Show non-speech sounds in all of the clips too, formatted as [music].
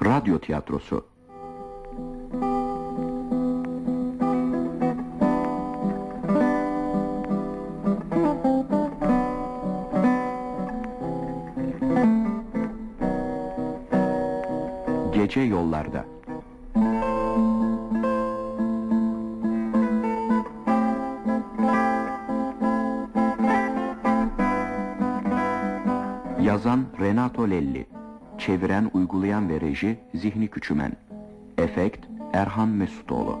Radyo tiyatrosu. Gece yollarda. Yazan Renato Lelli Çeviren, uygulayan ve reji Zihni Küçümen. Efekt Erhan Mesutoğlu.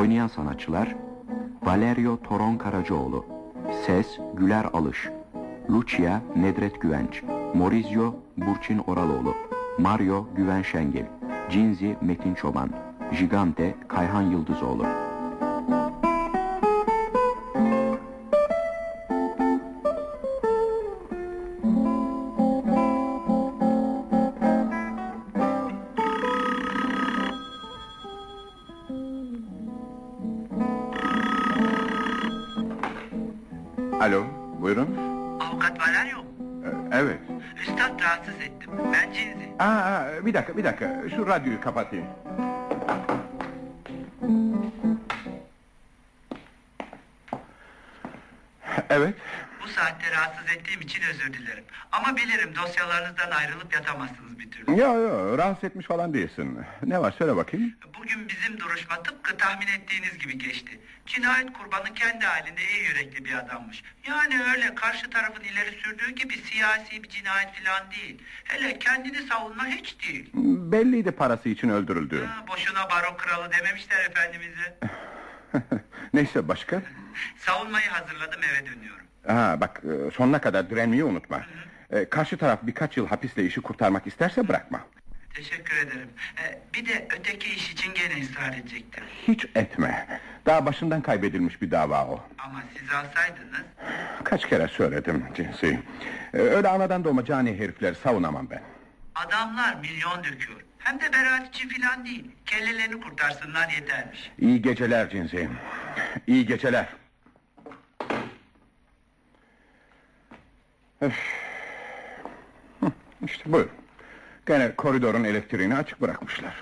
Oynayan sanatçılar Valerio Toron Karacaoğlu Ses Güler Alış Lucia Nedret Güvenç Morizio Burçin Oraloğlu Mario Güven Şengil Cinzi Metin Çoban Gigante Kayhan Yıldızoğlu Alo, buyurun. Avukat Valerio. Ee, Evet. Üstad rahatsız ettim. Ben Cinzi. Aa, bir dakika, bir dakika. Şu radyoyu kapatayım. Evet. Bu saatte rahatsız ettiğim için özür dilerim. Ama bilirim dosyalarınızdan ayrılıp yatamazsınız bir türlü. Ya ya, rahatsız etmiş falan değilsin. Ne var söyle bakayım. Bugün bizim duruşma tıpkı tahmin ettiğiniz gibi geçti. Cinayet kurbanı kendi halinde iyi yürekli bir adammış. Yani öyle karşı tarafın ileri sürdüğü gibi siyasi bir cinayet falan değil. Hele kendini savunma hiç değil. Belliydi parası için öldürüldü. Ha, boşuna baro kralı dememişler efendimize. [laughs] Neyse başka? Savunmayı hazırladım eve dönüyorum. Ha bak e, sonuna kadar direnmeyi unutma. E, Karşı taraf birkaç yıl hapisle işi kurtarmak isterse bırakma. Teşekkür ederim. Ee, bir de öteki iş için gene ısrar edecektim. Hiç etme. Daha başından kaybedilmiş bir dava o. Ama siz alsaydınız... Kaç kere söyledim cinsi. Öyle anadan doğma cani herifleri savunamam ben. Adamlar milyon döküyor. Hem de beraat için filan değil. Kellelerini kurtarsınlar yetermiş. İyi geceler cinsi. İyi geceler. Öf. İşte buyur. Gene koridorun elektriğini açık bırakmışlar.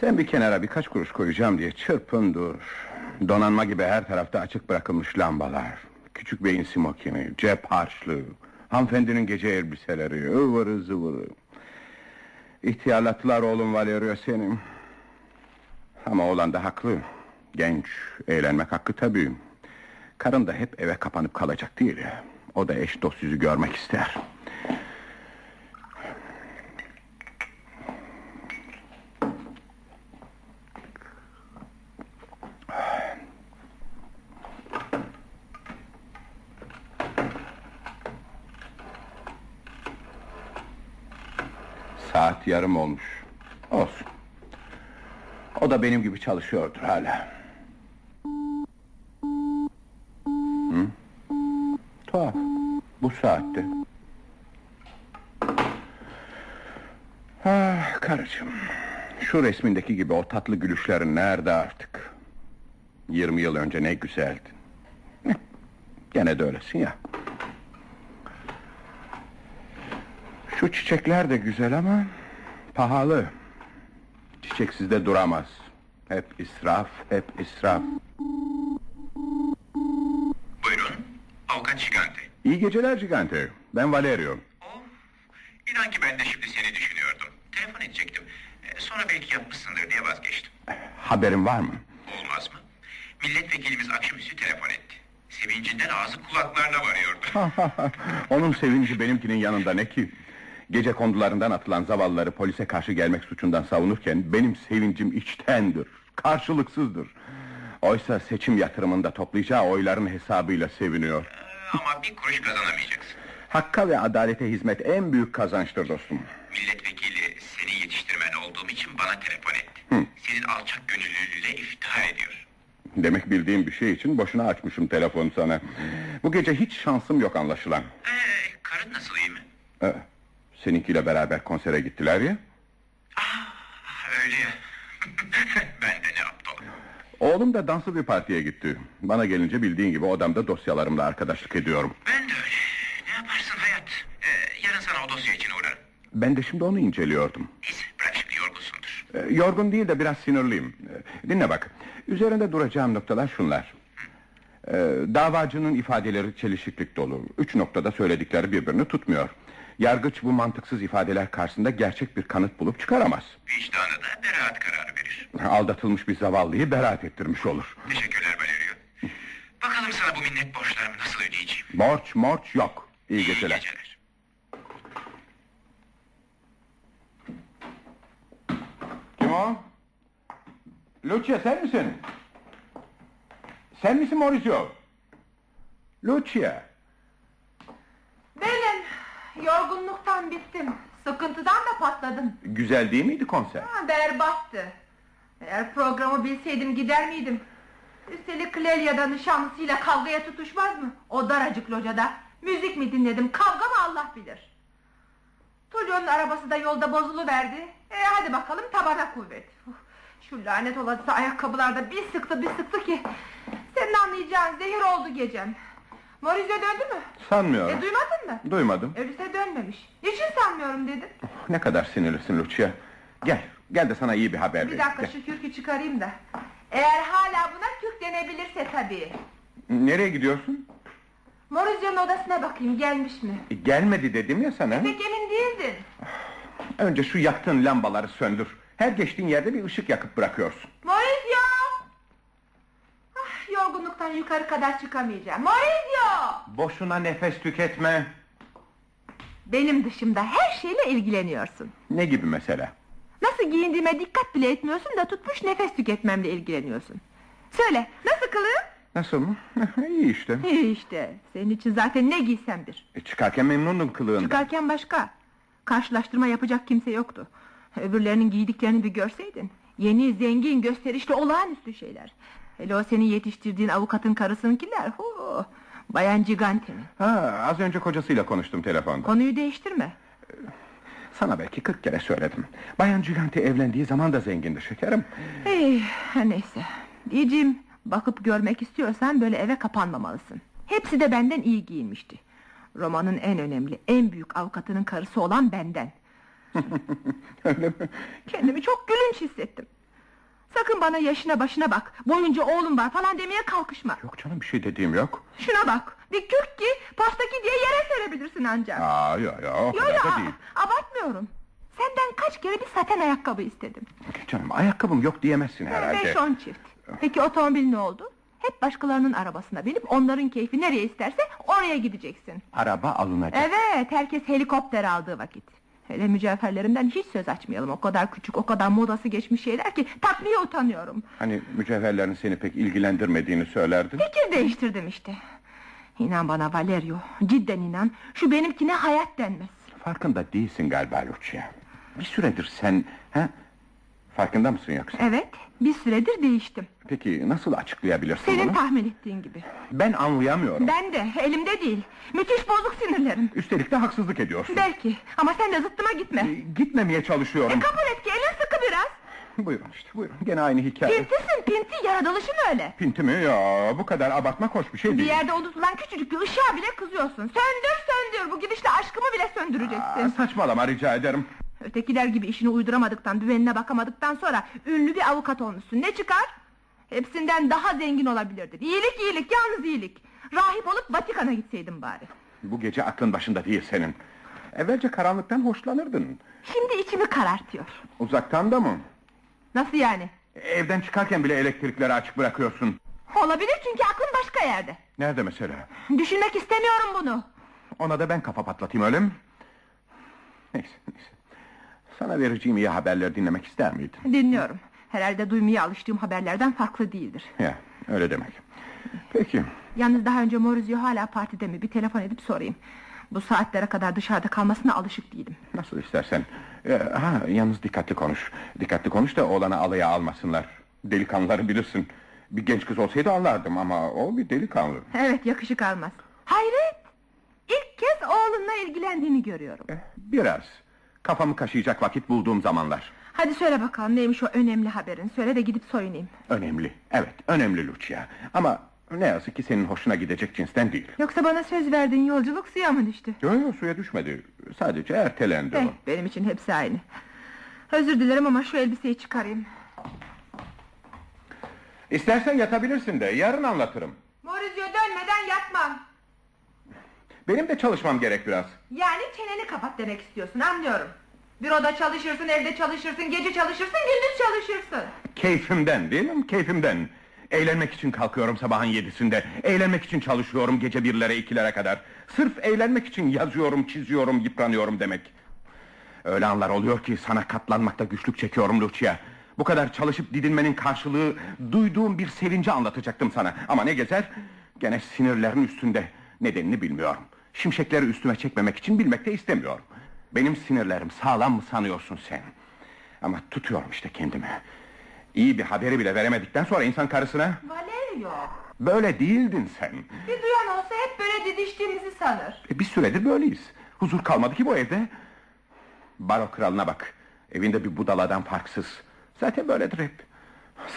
Sen bir kenara birkaç kuruş koyacağım diye çırpın dur. Donanma gibi her tarafta açık bırakılmış lambalar. Küçük beyin simokini, cep harçlığı, hanımefendinin gece elbiseleri, ıvırı zıvırı. İhtiyarlattılar oğlum Valerio senin. Ama oğlan da haklı. Genç, eğlenmek hakkı tabii. Karın da hep eve kapanıp kalacak değil. O da eş dost yüzü görmek ister. Saat yarım olmuş. Olsun. O da benim gibi çalışıyordur hala. Hı? Tuhaf. Bu saatte. Ah karıcığım. Şu resmindeki gibi o tatlı gülüşlerin nerede artık? 20 yıl önce ne güzeldin. Heh, Gene de öylesin ya. Şu çiçekler de güzel ama pahalı. Çiçeksiz de duramaz. Hep israf, hep israf. Buyurun. Avukat Şigante. İyi geceler Gigante. Ben Valerio. Of. İnan ki ben de şimdi seni düşünüyordum. Telefon edecektim. Ee, sonra belki yapmışsındır diye vazgeçtim. Haberin var mı? Olmaz mı? Milletvekilimiz akşamüstü telefon etti. Sevincinden ağzı kulaklarına varıyordu. [laughs] Onun sevinci benimkinin yanında ne ki? Gece kondularından atılan zavallıları polise karşı gelmek suçundan savunurken benim sevincim içtendir, karşılıksızdır. Oysa seçim yatırımında toplayacağı oyların hesabıyla seviniyor. Ama bir kuruş kazanamayacaksın. Hakka ve adalete hizmet en büyük kazançtır dostum. Milletvekili senin yetiştirmen olduğum için bana telefon etti. Hı. Senin alçak gönüllülüğüyle iftihar ediyor. Demek bildiğim bir şey için boşuna açmışım telefonu sana. Bu gece hiç şansım yok anlaşılan. Ee, karın nasıl iyi mi? Ee, seninkiyle beraber konsere gittiler ya. Ah, öyle ya. [laughs] ben de ne aptalım. Oğlum da danslı bir partiye gitti. Bana gelince bildiğin gibi odamda dosyalarımla arkadaşlık ediyorum. Ben de öyle. Ne yaparsın hayat? Ee, yarın sana o dosya için uğrarım. Ben de şimdi onu inceliyordum. Neyse bırak şimdi yorgunsundur. Ee, Yorgun değil de biraz sinirliyim. Ee, Dinle bak. Üzerinde duracağım noktalar şunlar. Ee, davacının ifadeleri çelişiklik dolu. Üç noktada söyledikleri birbirini tutmuyor. Yargıç bu mantıksız ifadeler karşısında gerçek bir kanıt bulup çıkaramaz. Vicdanı da beraat kararı verir. Aldatılmış bir zavallıyı beraat ettirmiş olur. Teşekkürler Valerio. Bakalım sana bu minnet borçlarımı nasıl ödeyeceğim. Borç morç yok. İyi İyi geceler. geceler. Kim o? Lucia sen misin? Sen misin Maurizio? Lucia. Benim yorgunluktan bittim. Sıkıntıdan da patladım. Güzel değil miydi konser? Ha, berbattı. Eğer programı bilseydim gider miydim? Üstelik Clelia'da nişanlısıyla kavgaya tutuşmaz mı? O daracık locada. Müzik mi dinledim, kavga mı Allah bilir. Tullio'nun arabası da yolda bozuluverdi. E hadi bakalım tabana kuvvet. Şu lanet olası ayakkabılarda bir sıktı bir sıktı ki... Senin anlayacağın zehir oldu gecem. Maurizio döndü mü? Sanmıyorum. E duymadın mı? Duymadım. Öyleyse dönmemiş. Niçin sanmıyorum dedin? Ne kadar sinirlisin Lucia. Gel, gel de sana iyi bir haber Bir vereyim. dakika şu kürkü çıkarayım da. Eğer hala buna kürk denebilirse tabii. Gel. Nereye gidiyorsun? Maurizio'nun odasına bakayım gelmiş mi? E, gelmedi dedim ya sana. Pek emin değildin. Önce şu yaktığın lambaları söndür. Her geçtiğin yerde bir ışık yakıp bırakıyorsun. Maurizio! Yorgunluktan yukarı kadar çıkamayacağım. Maurizio! Boşuna nefes tüketme. Benim dışımda her şeyle ilgileniyorsun. Ne gibi mesela? Nasıl giyindiğime dikkat bile etmiyorsun da tutmuş nefes tüketmemle ilgileniyorsun. Söyle nasıl kılığım? Nasıl mı? [laughs] iyi işte. İyi işte senin için zaten ne giysemdir. E, çıkarken memnundum kılığından. Çıkarken başka. Karşılaştırma yapacak kimse yoktu. Öbürlerinin giydiklerini bir görseydin. Yeni, zengin, gösterişli, olağanüstü şeyler. Hele o senin yetiştirdiğin avukatın karısınkiler. Hu, Bayan Gigante'nin. Ha, az önce kocasıyla konuştum telefonda. Konuyu değiştirme. Sana belki 40 kere söyledim. Bayan Gigante evlendiği zaman da zengindi şekerim. Hey, neyse. Diyeceğim, bakıp görmek istiyorsan böyle eve kapanmamalısın. Hepsi de benden iyi giyinmişti. Romanın en önemli, en büyük avukatının karısı olan benden. [laughs] Öyle mi? Kendimi çok gülünç hissettim. Sakın bana yaşına başına bak, boyunca oğlum var falan demeye kalkışma. Yok canım bir şey dediğim yok. Şuna bak, bir kürk ki postaki diye yere serebilirsin ancak. Aa, ya ya o kadar da değil. abartmıyorum. Senden kaç kere bir saten ayakkabı istedim. Canım ayakkabım yok diyemezsin herhalde. Beş on çift. Peki otomobil ne oldu? Hep başkalarının arabasına binip onların keyfi nereye isterse oraya gideceksin. Araba alınacak. Evet, herkes helikopter aldığı vakit. Hele mücevherlerimden hiç söz açmayalım. O kadar küçük, o kadar modası geçmiş şeyler ki takmaya utanıyorum. Hani mücevherlerin seni pek ilgilendirmediğini söylerdin. Fikir değiştirdim işte. İnan bana Valerio, cidden inan. Şu benimkine hayat denmez. Farkında değilsin galiba Lucia. Bir süredir sen... He? Farkında mısın yoksa? Evet, bir süredir değiştim. Peki nasıl açıklayabilirsin Senin bunu? tahmin ettiğin gibi. Ben anlayamıyorum. Ben de, elimde değil. Müthiş bozuk sinirlerim. Üstelik de haksızlık ediyorsun. Belki, ama sen de zıttıma gitme. E, Gitmemeye çalışıyorum. E, kabul et ki elin sıkı biraz. Buyurun işte buyurun. Gene aynı hikaye. Pintisin pinti, yaratılışın öyle. Pinti mi? Ya bu kadar abartmak hoş bir şey Bir değil. yerde unutulan küçücük bir ışığa bile kızıyorsun. Söndür söndür, bu gidişle aşkımı bile Aa, söndüreceksin. saçmalama rica ederim. Ötekiler gibi işini uyduramadıktan, düvenine bakamadıktan sonra ünlü bir avukat olmuşsun. Ne çıkar? Hepsinden daha zengin olabilirdin. İyilik iyilik, yalnız iyilik. Rahip olup Vatikan'a gitseydin bari. Bu gece aklın başında değil senin. Evvelce karanlıktan hoşlanırdın. Şimdi içimi karartıyor. Uzaktan da mı? Nasıl yani? Evden çıkarken bile elektrikleri açık bırakıyorsun. Olabilir çünkü aklın başka yerde. Nerede mesela? Düşünmek istemiyorum bunu. Ona da ben kafa patlatayım öyle mi? Neyse neyse. Sana vereceğim iyi haberleri dinlemek ister miydin? Dinliyorum. Herhalde duymaya alıştığım haberlerden farklı değildir. Ya öyle demek. Peki. Yalnız daha önce Maurizio hala partide mi? Bir telefon edip sorayım. Bu saatlere kadar dışarıda kalmasına alışık değilim. Nasıl istersen. Ee, ha, yalnız dikkatli konuş. Dikkatli konuş da oğlanı alaya almasınlar. Delikanlıları bilirsin. Bir genç kız olsaydı anlardım ama o bir delikanlı. Evet yakışık almaz. Hayret! İlk kez oğlunla ilgilendiğini görüyorum. Eh, Biraz. Kafamı kaşıyacak vakit bulduğum zamanlar. Hadi söyle bakalım neymiş o önemli haberin. Söyle de gidip soyunayım. Önemli, evet önemli Lucia. Ama ne yazık ki senin hoşuna gidecek cinsten değil. Yoksa bana söz verdiğin yolculuk suya mı düştü? Yok yok suya düşmedi. Sadece ertelendi Eh, o. benim için hepsi aynı. Özür dilerim ama şu elbiseyi çıkarayım. İstersen yatabilirsin de yarın anlatırım. Maurizio. Benim de çalışmam gerek biraz. Yani çeneni kapat demek istiyorsun anlıyorum. Büroda çalışırsın, evde çalışırsın, gece çalışırsın, gündüz çalışırsın. Keyfimden değil mi? Keyfimden. Eğlenmek için kalkıyorum sabahın yedisinde. Eğlenmek için çalışıyorum gece birlere ikilere kadar. Sırf eğlenmek için yazıyorum, çiziyorum, yıpranıyorum demek. Öyle anlar oluyor ki sana katlanmakta güçlük çekiyorum Lucia. Bu kadar çalışıp didinmenin karşılığı duyduğum bir sevinci anlatacaktım sana. Ama ne gezer? Gene sinirlerin üstünde. Nedenini bilmiyorum. Şimşekleri üstüme çekmemek için bilmek de istemiyorum. Benim sinirlerim sağlam mı sanıyorsun sen? Ama tutuyorum işte kendimi. İyi bir haberi bile veremedikten sonra insan karısına... Valerio, Böyle değildin sen. bir duyan olsa hep böyle didiştiğimizi sanır. E, bir süredir böyleyiz. Huzur kalmadı ki bu evde. Baro kralına bak. Evinde bir budaladan farksız. Zaten böyledir hep.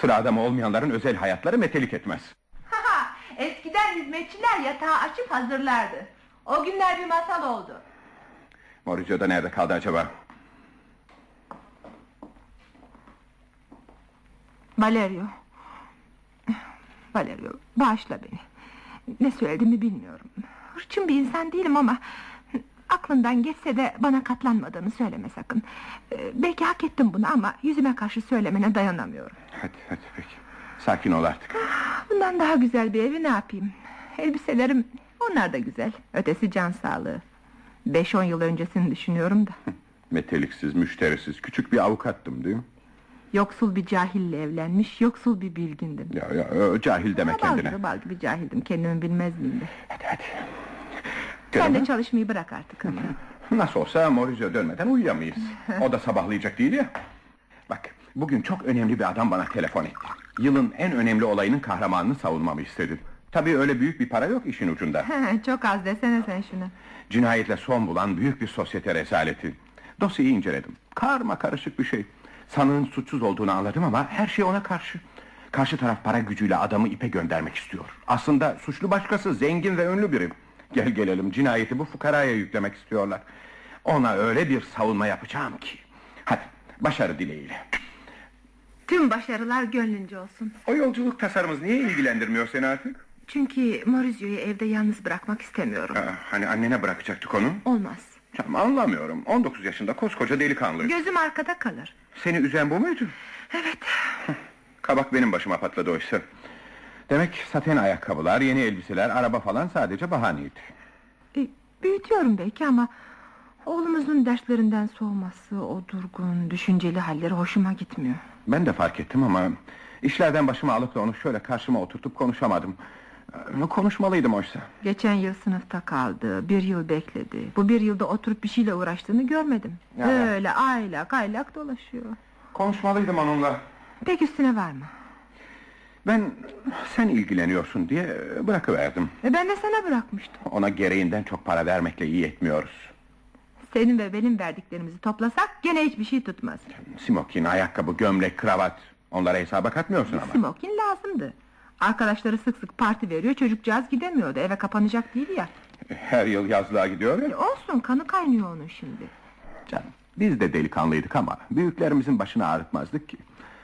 Sıra adamı olmayanların özel hayatları metelik etmez. Eskiden hizmetçiler yatağı açıp hazırlardı. O günler bir masal oldu. Maurizio da nerede kaldı acaba? Valerio. Valerio, bağışla beni. Ne söylediğimi bilmiyorum. Hırçın bir insan değilim ama... ...aklından geçse de bana katlanmadığını söyleme sakın. Ee, belki hak ettim bunu ama... ...yüzüme karşı söylemene dayanamıyorum. Hadi hadi peki. Sakin ol artık. Bundan daha güzel bir evi ne yapayım? Elbiselerim, onlar da güzel. Ötesi can sağlığı. Beş on yıl öncesini düşünüyorum da. [laughs] Meteliksiz, müşterisiz, küçük bir avukattım değil mi? Yoksul bir cahille evlenmiş, yoksul bir bilgindim. Ya ya cahil deme Ama kendine. gibi bal gibi cahildim, kendimi bilmez miyim de. Hadi hadi. Sen Göreme. de çalışmayı bırak artık ama. [laughs] Nasıl olsa Maurizio dönmeden uyuyamayız. O da sabahlayacak değil ya. Bak, bugün çok önemli bir adam bana telefon etti. Yılın en önemli olayının kahramanını savunmamı istedi. Tabii öyle büyük bir para yok işin ucunda. [laughs] Çok az desene sen şunu. Cinayetle son bulan büyük bir sosyete rezaleti. Dosyayı inceledim. Karma karışık bir şey. Sanığın suçsuz olduğunu anladım ama her şey ona karşı. Karşı taraf para gücüyle adamı ipe göndermek istiyor. Aslında suçlu başkası, zengin ve ünlü biri. Gel gelelim cinayeti bu fukaraya yüklemek istiyorlar. Ona öyle bir savunma yapacağım ki. Hadi başarı dileğiyle. Tüm başarılar gönlünce olsun. O yolculuk tasarımız niye ilgilendirmiyor seni artık? Çünkü Maurizio'yu evde yalnız bırakmak istemiyorum. Aa, hani annene bırakacaktık onu? Olmaz. Tamam anlamıyorum. 19 yaşında koskoca delikanlı. Gözüm arkada kalır. Seni üzen bu muydu? Evet. Kabak benim başıma patladı oysa. Demek saten ayakkabılar, yeni elbiseler, araba falan sadece bahaneydi. E, büyütüyorum belki ama... Oğlumuzun derslerinden soğuması, o durgun, düşünceli halleri hoşuma gitmiyor. Ben de fark ettim ama... ...işlerden başıma alıp da onu şöyle karşıma oturtup konuşamadım. Ee, Konuşmalıydım oysa. Geçen yıl sınıfta kaldı, bir yıl bekledi. Bu bir yılda oturup bir şeyle uğraştığını görmedim. Ya. Öyle aylak aylak dolaşıyor. Konuşmalıydım onunla. Pek üstüne var mı? Ben sen ilgileniyorsun diye bırakıverdim. E ben de sana bırakmıştım. Ona gereğinden çok para vermekle iyi etmiyoruz. Senin ve benim verdiklerimizi toplasak gene hiçbir şey tutmaz. Smokin, ayakkabı, gömlek, kravat... ...onlara hesaba katmıyorsun ama. Smokin lazımdı. Arkadaşları sık sık parti veriyor, çocukcağız gidemiyordu. Eve kapanacak değil ya. Her yıl yazlığa gidiyor E ya. olsun, kanı kaynıyor onun şimdi. Canım, biz de delikanlıydık ama... ...büyüklerimizin başını ağrıtmazdık ki.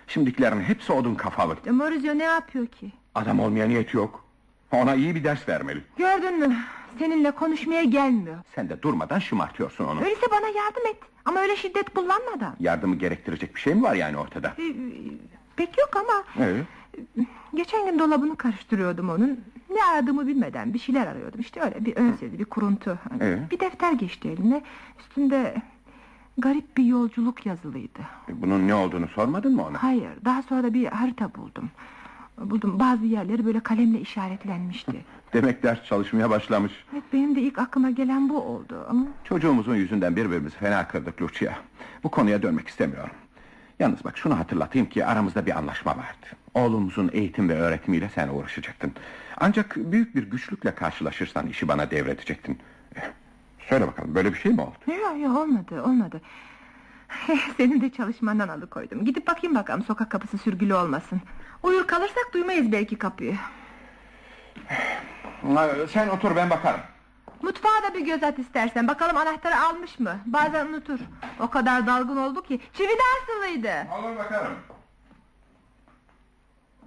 Şimdikilerin hepsi odun kafalı. E Maurizio ne yapıyor ki? Adam olmaya niyet yok. Ona iyi bir ders vermeli. Gördün mü? Seninle konuşmaya gelmiyor. Sen de durmadan şımartıyorsun onu. Öyleyse bana yardım et. Ama öyle şiddet kullanmadan. Yardımı gerektirecek bir şey mi var yani ortada? E, e, pek yok ama... Ee, Geçen gün dolabını karıştırıyordum onun. Ne aradığımı bilmeden bir şeyler arıyordum. İşte öyle bir ön sezi, bir kuruntu. Ee? Bir defter geçti eline. Üstünde garip bir yolculuk yazılıydı. bunun ne olduğunu sormadın mı ona? Hayır, daha sonra da bir harita buldum. Buldum, bazı yerleri böyle kalemle işaretlenmişti. [laughs] Demek ders çalışmaya başlamış. Evet, benim de ilk aklıma gelen bu oldu ama... Çocuğumuzun yüzünden birbirimizi fena kırdık Lucia. Bu konuya dönmek istemiyorum. Yalnız bak şunu hatırlatayım ki aramızda bir anlaşma vardı. Oğlumuzun eğitim ve öğretimiyle sen uğraşacaktın. Ancak büyük bir güçlükle karşılaşırsan işi bana devredecektin. Eh, Söyle bakalım böyle bir şey mi oldu? Yok yok olmadı olmadı. Senin de çalışmandan alıkoydum. Gidip bakayım bakalım sokak kapısı sürgülü olmasın. Uyur kalırsak duymayız belki kapıyı. Sen otur ben bakarım. Mutfağa da bir göz at istersen. Bakalım anahtarı almış mı? Bazen unutur. O kadar dalgın oldu ki. Çivi de asılıydı. Olur bakarım.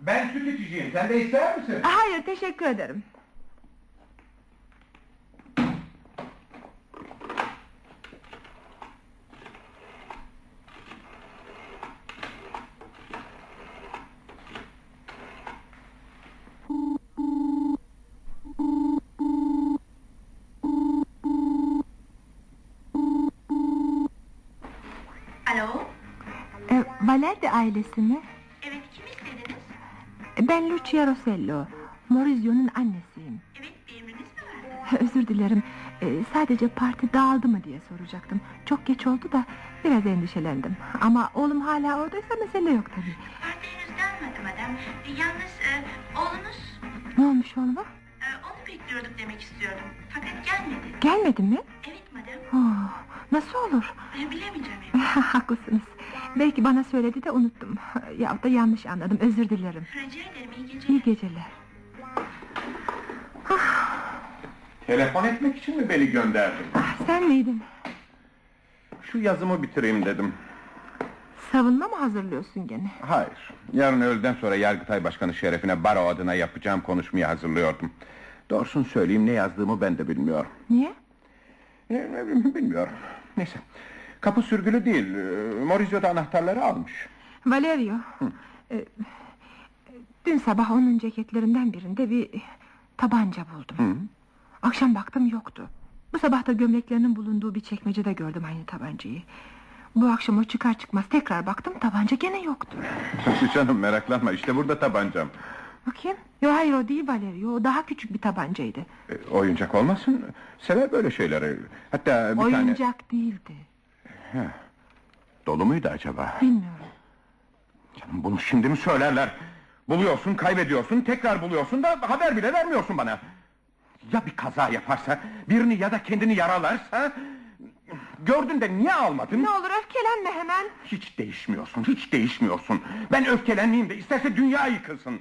Ben süt içeceğim. Sen de ister misin? Hayır teşekkür ederim. Alo, E, Valerdi ailesi mi? Ben Lucia Rossello. Maurizio'nun annesiyim. Evet, bir emriniz mi var? [laughs] Özür dilerim. E, sadece parti dağıldı mı diye soracaktım. Çok geç oldu da biraz endişelendim. Ama oğlum hala oradaysa mesele yok tabii. Parti henüz gelmedi madem. E, Yalnız e, oğlunuz, Ne olmuş oğluma? e, onu bekliyorduk demek istiyordum. Fakat gelmedi. Gelmedi mi? Evet madem, Oh, nasıl olur? e, bilemeyeceğim. [laughs] Haklısınız. Belki bana söyledi de unuttum. Ya da yanlış anladım. Özür dilerim. Rica ederim, iyi geceler. İyi geceler. Telefon etmek için mi beni gönderdin? Ah, sen miydin? Şu yazımı bitireyim dedim. Savunma mı hazırlıyorsun gene? Hayır. Yarın öğleden sonra Yargıtay Başkanı şerefine baro adına yapacağım konuşmayı hazırlıyordum. Doğrusunu söyleyeyim ne yazdığımı ben de bilmiyorum. Niye? Ne, ne, bilmiyorum. Neyse. Kapı sürgülü değil. Ee, Maurizio da anahtarları almış. Valerio. e, dün sabah onun ceketlerinden birinde bir tabanca buldum. Akşam baktım yoktu. Bu sabah da gömleklerinin bulunduğu bir çekmecede gördüm aynı tabancayı. Bu akşam o çıkar çıkmaz tekrar baktım tabanca gene yoktu. Canım meraklanma işte burada tabancam. Bakayım. Yo hayır o değil Valerio. O daha küçük bir tabancaydı. Ee, oyuncak olmasın. Sever böyle şeyleri. Hatta bir tane... Oyuncak değildi. Dolu muydu acaba? Bilmiyorum. Canım bunu şimdi mi söylerler? Buluyorsun, kaybediyorsun, tekrar buluyorsun da haber bile vermiyorsun bana. Ya bir kaza yaparsa, birini ya da kendini yaralarsa... Gördün de niye almadın? Ne olur öfkelenme hemen. Hiç değişmiyorsun, hiç değişmiyorsun. Ben öfkelenmeyeyim de isterse dünya yıkılsın.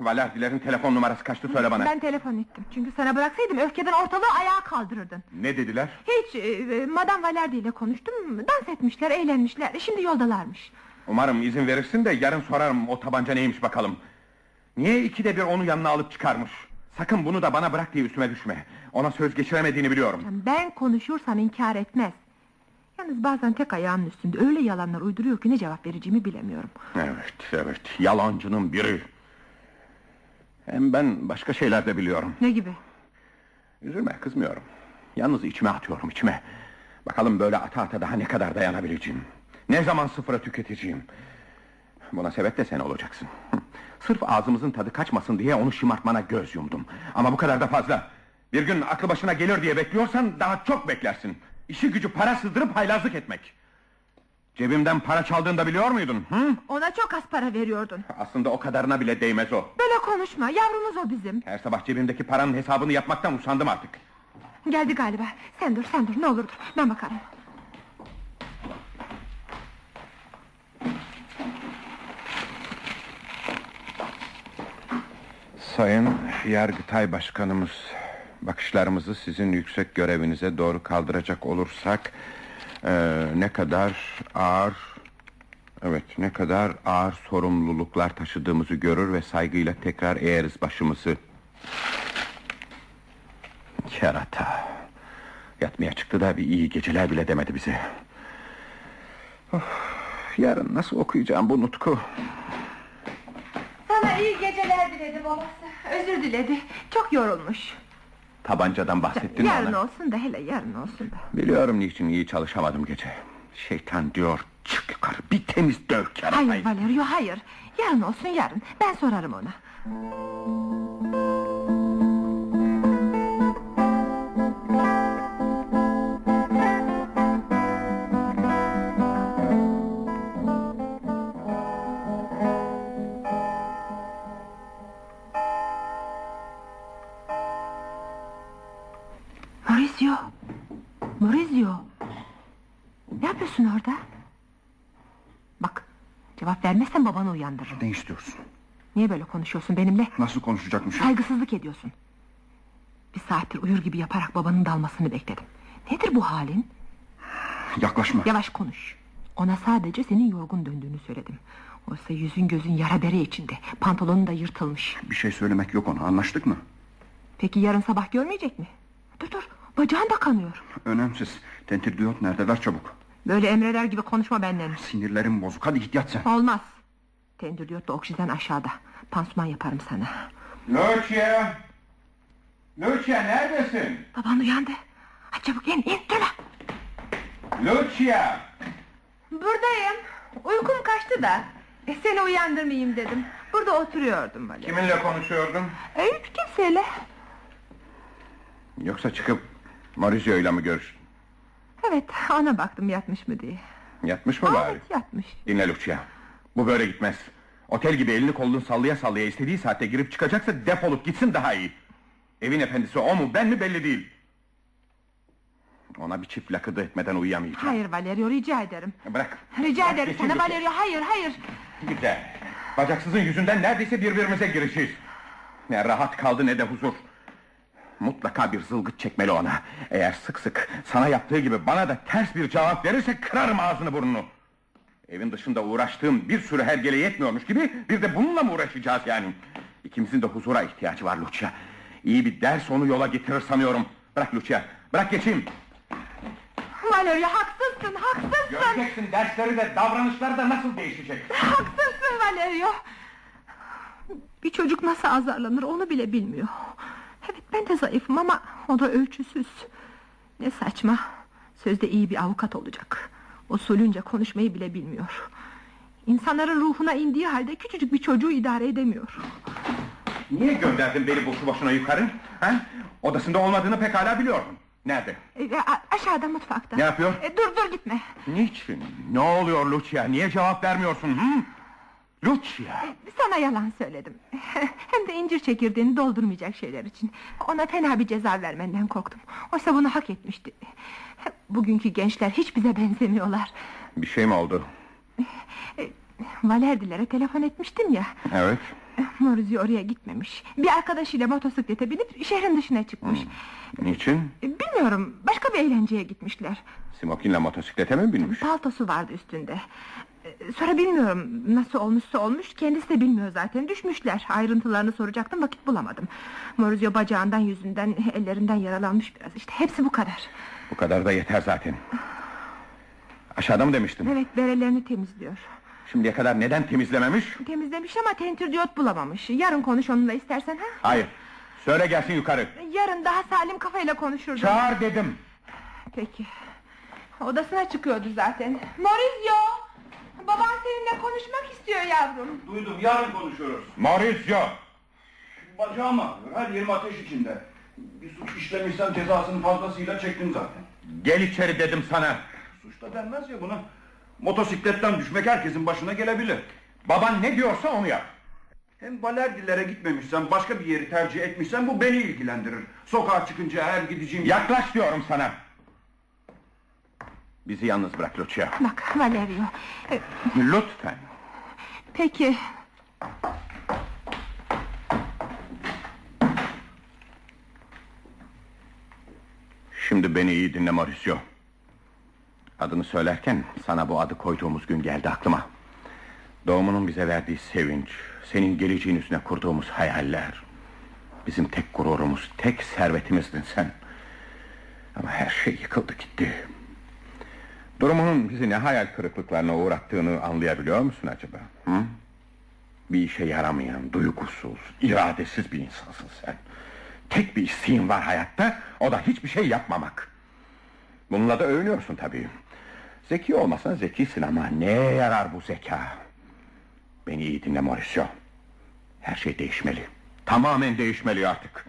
Valerdilerin telefon numarası kaçtı söyle bana. Ben telefon ettim. Çünkü sana bıraksaydım öfkeden ortalığı ayağa kaldırırdın. Ne dediler? Hiç, e, Madame Valerdi ile konuştum. Dans etmişler, eğlenmişler. Şimdi yoldalarmış. Umarım izin verirsin de yarın sorarım o tabanca neymiş bakalım. Niye ikide bir onu yanına alıp çıkarmış? Sakın bunu da bana bırak diye üstüme düşme. Ona söz geçiremediğini biliyorum. Ben konuşursam inkar etmez. Yalnız bazen tek ayağının üstünde öyle yalanlar uyduruyor ki ne cevap vereceğimi bilemiyorum. Evet, evet. Yalancının biri. Hem ben başka şeyler de biliyorum. Ne gibi? Üzülme, kızmıyorum. Yalnız içime atıyorum, içime. Bakalım böyle ata ata daha ne kadar dayanabileceğim. Ne zaman sıfıra tüketeceğim. Buna sebep de sen olacaksın. [laughs] Sırf ağzımızın tadı kaçmasın diye onu şımartmana göz yumdum. Ama bu kadar da fazla. Bir gün aklı başına gelir diye bekliyorsan daha çok beklersin. İşi gücü para sızdırıp haylazlık etmek. Cebimden para çaldığını biliyor muydun? Hı? Ona çok az para veriyordun. Aslında o kadarına bile değmez o. Böyle konuşma, yavrumuz o bizim. Her sabah cebimdeki paranın hesabını yapmaktan usandım artık. Geldi galiba. Sen dur, sen dur, ne olur dur. Ben bakarım. Sayın Yargıtay Başkanımız, bakışlarımızı sizin yüksek görevinize doğru kaldıracak olursak... eee, ...ne kadar ağır... Evet, ne kadar ağır sorumluluklar taşıdığımızı görür ve saygıyla tekrar eğeriz başımızı. Kerata. Yatmaya çıktı da bir iyi geceler bile demedi bize. Of, yarın nasıl okuyacağım bu nutku? Sana iyi geceler diledi babası. Özür diledi. Çok yorulmuş. Tabancadan bahsettin mi yarın ona? olsun da hele yarın olsun da. Biliyorum niçin iyi çalışamadım gece. Şeytan diyor çık yukarı bir temiz döv keratayı. Hayır Valerio hayır. Yarın olsun yarın. Ben sorarım ona. Babanı uyandırırım. Ne istiyorsun? Niye böyle konuşuyorsun benimle? Nasıl konuşacakmışım? Saygısızlık ediyorsun. Bir saattir uyur gibi yaparak babanın dalmasını bekledim. Nedir bu halin? Yaklaşma. Yavaş konuş. Ona sadece senin yorgun döndüğünü söyledim. Oysa yüzün gözün yara bere içinde. Pantolonun da yırtılmış. Bir şey söylemek yok ona anlaştık mı? Peki yarın sabah görmeyecek mi? Dur dur bacağın da kanıyor. Önemsiz. Tentir diyot nerede ver çabuk. Böyle emreder gibi konuşma benden. Sinirlerim bozuk hadi git yat sen. Olmaz. Tendürdiyot da oksijen aşağıda. Pansuman yaparım sana. Lucia! Lucia neredesin? Baban uyandı. Hadi çabuk in in dur lan. Lucia! Buradayım. Uykum kaçtı da. E, seni uyandırmayayım dedim. Burada oturuyordum böyle. Kiminle konuşuyordun? E, hiç kimseyle. Yoksa çıkıp Maurizio'yla mı görüştün? Evet ona baktım yatmış mı diye. Yatmış mı bari? Evet yatmış. Dinle Lucia. Bu böyle gitmez. Otel gibi elini kolunu sallaya sallaya istediği saatte girip çıkacaksa defolup gitsin daha iyi. Evin efendisi o mu ben mi belli değil. Ona bir çift lakıdı etmeden uyuyamayacağım. Hayır Valerio rica ederim. Bırak. Rica Bırak ederim sana. Valerio hayır hayır. Güzel. Bacaksızın yüzünden neredeyse birbirimize gireceğiz. Ne rahat kaldı ne de huzur. Mutlaka bir zılgıt çekmeli ona. Eğer sık sık sana yaptığı gibi bana da ters bir cevap verirse kırarım ağzını burnunu. Evin dışında uğraştığım bir sürü hergele yetmiyormuş gibi bir de bununla mı uğraşacağız yani? İkimizin de huzura ihtiyacı var Lucia. İyi bir ders onu yola getirir sanıyorum. Bırak Lucia, bırak geçeyim. Valerio haksızsın haksızsın. Göreceksin dersleri de davranışları da nasıl değişecek. Haksızsın Valerio. Bir çocuk nasıl azarlanır onu bile bilmiyor. Evet ben de zayıfım ama o da ölçüsüz. Ne saçma. Sözde iyi bir avukat olacak. Usulünce konuşmayı bile bilmiyor. İnsanların ruhuna indiği halde küçücük bir çocuğu idare edemiyor. Niye gönderdin beni boşu boşuna yukarı? Ha? Odasında olmadığını pekala biliyordum. Nerede? E, a- aşağıda mutfakta. Ne yapıyor? E, dur dur gitme. Niçin? Ne oluyor Lucia? Niye cevap vermiyorsun? Hı? Lucia! Sana yalan söyledim. [laughs] Hem de incir çekirdeğini doldurmayacak şeyler için. Ona fena bir ceza vermenden korktum. Oysa bunu hak etmişti. Bugünkü gençler hiç bize benzemiyorlar. Bir şey mi oldu? Valerdilere telefon etmiştim ya. Evet. Maurizio oraya gitmemiş. Bir arkadaşıyla motosiklete binip şehrin dışına çıkmış. Niçin? Bilmiyorum başka bir eğlenceye gitmişler. Simokin'le motosiklete mi binmiş? Paltosu vardı üstünde. Sonra bilmiyorum nasıl olmuşsa olmuş kendisi de bilmiyor zaten düşmüşler ayrıntılarını soracaktım vakit bulamadım Maurizio bacağından yüzünden [laughs] ellerinden yaralanmış biraz işte hepsi bu kadar Bu kadar da yeter zaten. Aşağıda mı demiştim? Evet berelerini temizliyor Şimdiye kadar neden temizlememiş? Temizlemiş ama tentür diyot bulamamış Yarın konuş onunla istersen ha Hayır. Söyle gelsin yukarı. Yarın daha salim kafayla konuşurdum Çağır dedim. Peki Odasına çıkıyordu zaten Maurizio Baban seninle konuşmak istiyor yavrum Duydum yarın konuşuruz. Maurizio! Bacağım ağrıyor her yerim ateş içinde. Bir suç işlemişsem cezasını fazlasıyla çektim zaten. Gel içeri dedim sana. Suç da denmez ya buna. Motosikletten düşmek herkesin başına gelebilir. Baban ne diyorsa onu yap. Hem balerdilere gitmemişsem başka bir yeri tercih etmişsem bu beni ilgilendirir. Sokağa çıkınca her gideceğim... Yaklaş diyorum sana. Bizi yalnız bırak Lucia. Bak Valerio e, Lütfen. Peki Şimdi beni iyi dinle Mauricio. Adını söylerken sana bu adı koyduğumuz gün geldi aklıma. Doğumunun bize verdiği sevinç, senin geleceğin üstüne kurduğumuz hayaller. Bizim tek gururumuz, tek servetimizdin sen. Ama her şey yıkıldı gitti. Durumunun bizi ne hayal kırıklıklarına uğrattığını anlayabiliyor musun acaba? Hı? Bir işe yaramayan, duygusuz, iradesiz bir insansın sen. Tek bir isteğin var hayatta, o da hiçbir şey yapmamak. Bununla da övünüyorsun tabii. Zeki olmasan zekisin ama neye yarar bu zeka? Beni iyi dinle Mauricio. Her şey değişmeli. Tamamen değişmeli artık.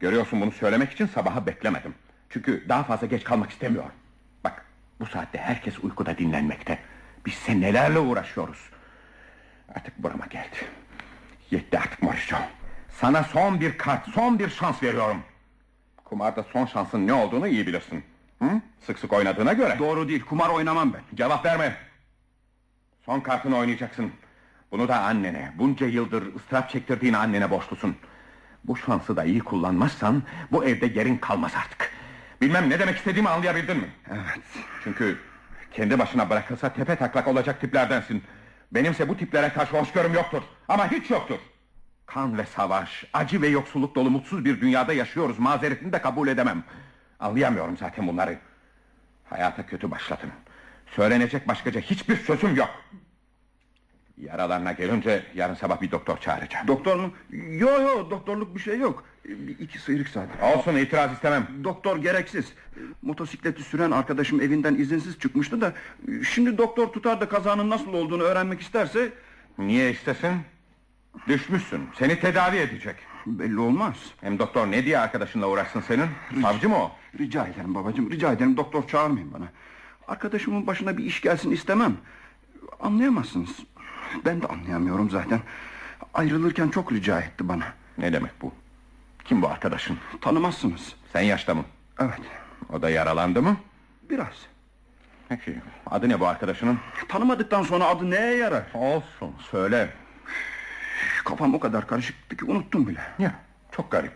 Görüyorsun bunu söylemek için sabaha beklemedim. Çünkü daha fazla geç kalmak istemiyorum. Bak bu saatte herkes uykuda dinlenmekte. Biz sen nelerle uğraşıyoruz. Artık burama geldi. Yetti artık Mauricio. Sana son bir kart, son bir şans veriyorum. Kumarda son şansın ne olduğunu iyi bilirsin. Hı? Sık sık oynadığına göre. Doğru değil kumar oynamam ben. Cevap verme. Son kartını oynayacaksın. Bunu da annene, bunca yıldır ıstırap çektirdiğin annene borçlusun. Bu şansı da iyi kullanmazsan bu evde yerin kalmaz artık. Bilmem ne demek istediğimi anlayabildin mi? Evet. Çünkü kendi başına bırakılsa tepe taklak olacak tiplerdensin. Benimse bu tiplere karşı hoşgörüm yoktur. Ama hiç yoktur. Kan ve savaş, acı ve yoksulluk dolu mutsuz bir dünyada yaşıyoruz. Mazeretini de kabul edemem. Anlayamıyorum zaten bunları. Hayata kötü başladım. Söylenecek başkaca hiçbir sözüm yok. Yaralarına gelince yarın sabah bir doktor çağıracağım. Doktor mu? Yo yo doktorluk bir şey yok. Bir iki sıyrık zaten. Olsun itiraz istemem. Doktor gereksiz. Motosikleti süren arkadaşım evinden izinsiz çıkmıştı da... ...şimdi doktor tutar da kazanın nasıl olduğunu öğrenmek isterse... Niye istesin? Düşmüşsün. Seni tedavi edecek. ...belli olmaz. Hem doktor ne diye arkadaşınla uğraşsın senin? Savcı mı o? Rica ederim babacığım, rica ederim doktor çağırmayın bana. Arkadaşımın başına bir iş gelsin istemem. Anlayamazsınız. Ben de anlayamıyorum zaten. Ayrılırken çok rica etti bana. Ne demek bu? Kim bu arkadaşın? Tanımazsınız. Sen yaşta mı? Evet, O da yaralandı mı? biraz. Peki. Adı ne bu arkadaşının? Tanımadıktan sonra adı neye yarar? Olsun. Söyle. Kafam o kadar karışıktı ki unuttum bile. Ya çok garip.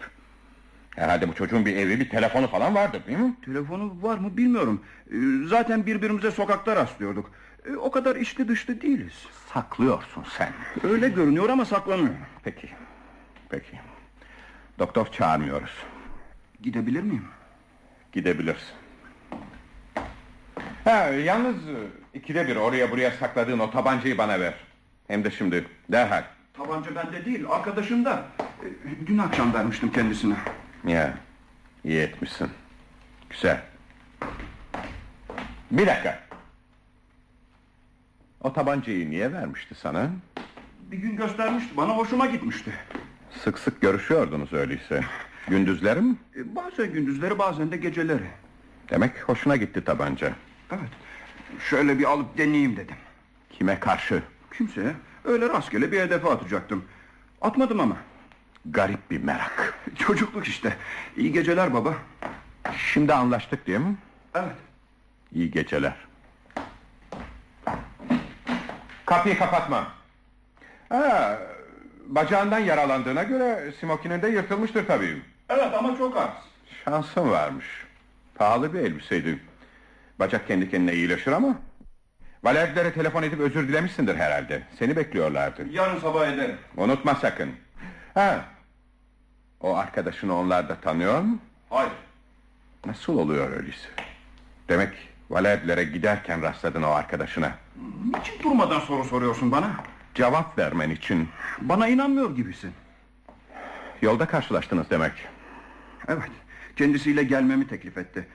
Herhalde bu çocuğun bir evi, bir telefonu falan vardır değil mi? Telefonu var mı bilmiyorum. Ee, Zaten birbirimize sokakta rastlıyorduk. Ee, O kadar içli dışlı değiliz. Saklıyorsun sen. Öyle görünüyor ama saklanıyor. Peki. Peki. Doktor çağırmıyoruz. Gidebilir miyim? Gidebilirsin. Ha, yalnız e, ikide bir oraya buraya sakladığın o tabancayı bana ver. Hem de şimdi derhal. Tabanca bende değil, arkadaşımda. Ee, Dün akşam vermiştim kendisine. Ya iyi etmişsin. Güzel. Bir dakika. O tabancayı niye vermişti sana? Bir gün göstermişti bana, hoşuma gitmişti. Sık sık görüşüyordunuz öyleyse. Gündüzleri mi? Ee, Bazen gündüzleri, bazen de geceleri. Demek hoşuna gitti tabanca. Evet. Şöyle bir alıp deneyeyim dedim. Kime karşı? Kimseye öyle rastgele bir hedefe atacaktım. Atmadım ama. Garip bir merak. [laughs] Çocukluk işte. İyi geceler baba. Şimdi anlaştık değil mi? Evet. İyi geceler. Kapıyı kapatma. Ha, bacağından yaralandığına göre smokinin de yırtılmıştır tabii. Evet ama çok az. Şansın varmış. Pahalı bir elbiseydi. Bacak kendi kendine iyileşir ama... Valerlere telefon edip özür dilemişsindir herhalde. Seni bekliyorlardı. Yarın sabah ederim. Unutma sakın. Ha. O arkadaşını onlar da tanıyor mu? Hayır. Nasıl oluyor öyleyse? Demek Valerlere giderken rastladın o arkadaşına. Niçin durmadan soru soruyorsun bana? Cevap vermen için Bana inanmıyor gibisin. yolda karşılaştınız demek. Evet. Kendisiyle gelmemi teklif etti.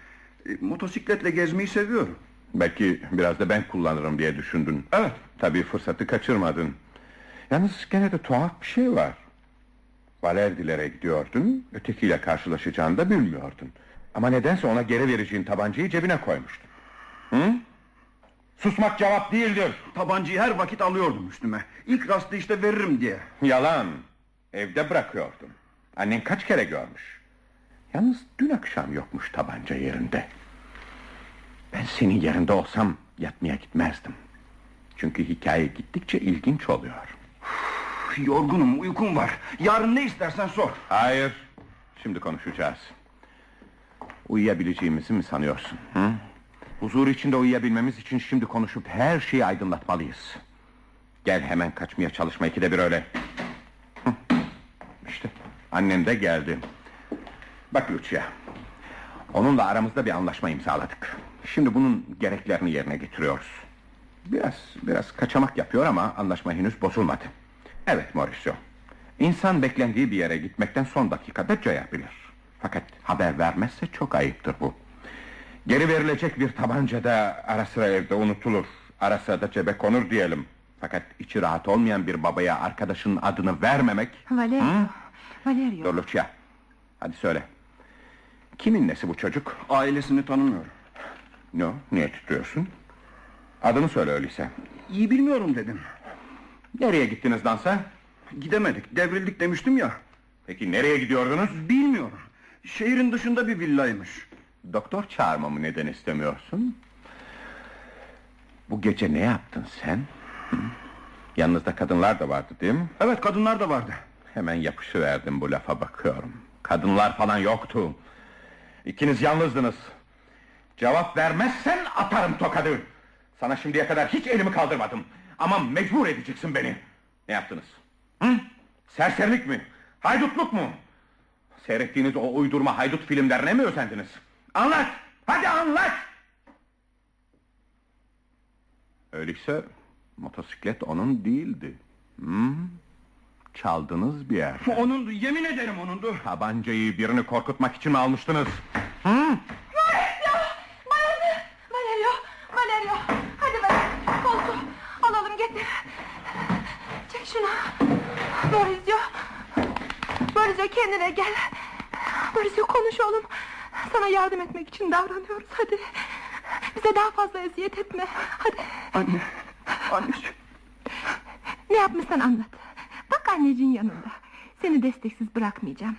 E, motosikletle gezmeyi seviyorum. Belki biraz da ben kullanırım diye düşündün. Evet. Tabii fırsatı kaçırmadın. Yalnız gene de tuhaf bir şey var. Valerdilere gidiyordun, ötekiyle karşılaşacağını da bilmiyordun. Ama nedense ona geri vereceğin tabancayı cebine koymuştun. Hı? Susmak cevap değildir. Tabancayı her vakit alıyordum üstüme. İlk rastı işte veririm diye. Yalan. Evde bırakıyordun. Annen kaç kere görmüş. Yalnız dün akşam yokmuş tabanca yerinde. Ben senin yerinde olsam yatmaya gitmezdim. Çünkü hikaye gittikçe ilginç oluyor. Üf, Yorgunum, uykum var. Yarın ne istersen sor. Hayır. Şimdi konuşacağız. Uyuyabileceğimizi mi sanıyorsun? Hı? Huzur içinde uyuyabilmemiz için şimdi konuşup her şeyi aydınlatmalıyız. Gel hemen kaçmaya çalışma ikide bir öyle. Hı. İşte annem de geldi. Bak Lucia. Onunla aramızda bir anlaşma imzaladık. Şimdi bunun gereklerini yerine getiriyoruz. Biraz biraz kaçamak yapıyor ama anlaşma henüz bozulmadı. Evet Mauricio. İnsan beklendiği bir yere gitmekten son dakikada cayabilir. Fakat haber vermezse çok ayıptır bu. Geri verilecek bir tabanca da ara sıra evde unutulur. Ara sıra da cebe konur diyelim. Fakat içi rahat olmayan bir babaya arkadaşının adını vermemek... Valerio. Hı? Valerio. Dur Lucia. Hadi söyle. Kimin nesi bu çocuk? Ailesini tanımıyorum. Ne o? Niye titriyorsun? Adını söyle öyleyse. İyi bilmiyorum dedim. Nereye gittiniz dansa? Gidemedik, devrildik demiştim ya. Peki nereye gidiyordunuz? Bilmiyorum. Şehrin dışında bir villaymış. Doktor çağırmamı neden istemiyorsun? Bu gece ne yaptın sen? Yanınızda kadınlar da vardı değil mi? Evet kadınlar da vardı. Hemen yapışıverdim bu lafa bakıyorum. Kadınlar falan yoktu. İkiniz yalnızdınız. Cevap vermezsen atarım tokadı. Sana şimdiye kadar hiç elimi kaldırmadım. Ama mecbur edeceksin beni. Ne yaptınız? Hı? Serserilik mi? Haydutluk mu? Seyrettiğiniz o uydurma haydut filmlerine mi özendiniz? Anlat! Hadi anlat! Öyleyse motosiklet onun değildi. Hı? Çaldınız bir yer. Onundu yemin ederim onundu. Tabancayı birini korkutmak için mi almıştınız? Valerio, Valerio, Valerio. Hadi Valerio, koltuğu alalım getir. Şunu. Maurizio. Maurizio kendine gel. Maurizio konuş oğlum. Sana yardım etmek için davranıyoruz hadi. Bize daha fazla eziyet etme. Hadi. Anne, anneciğim. Ne yapmışsan anlat. Bak anneciğin yanında. Seni desteksiz bırakmayacağım.